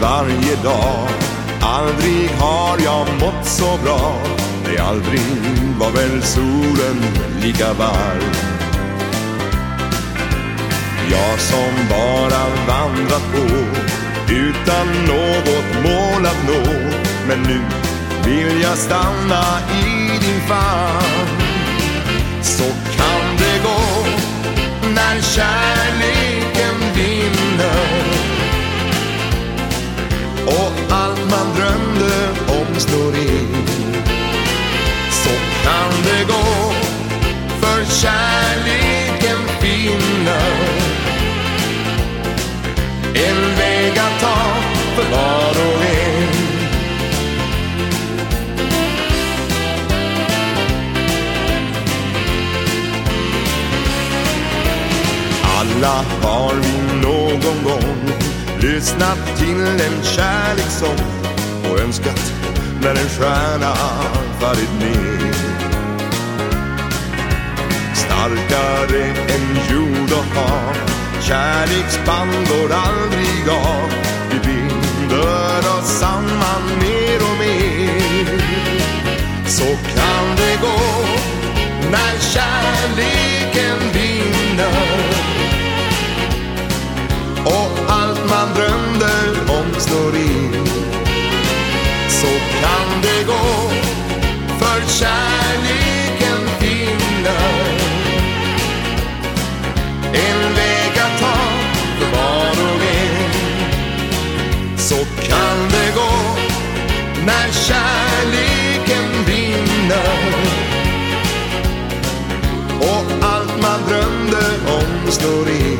varje dag. Aldrig har jag mått så bra. Nej, aldrig var väl solen lika varm. Jag som bara vandrat på utan något mål att nå. Men nu vill jag stanna i din famn. Och allt man drömde om slår in. Så kan det gå för kärleken finner. En väg att ta för var och en. Alla har vi någon gång lyssnat till en kärlekssång och önskat när en stjärna fallit ner. Starkare än jord och hav, kärleksband går aldrig av. Vi binder oss samman mer och mer. Så kan det gå när kärlek slår in Så kan det gå för kärleken finner en väg att ta för var och en Så kan det gå när kärleken vinner. Och allt man drömde om slår in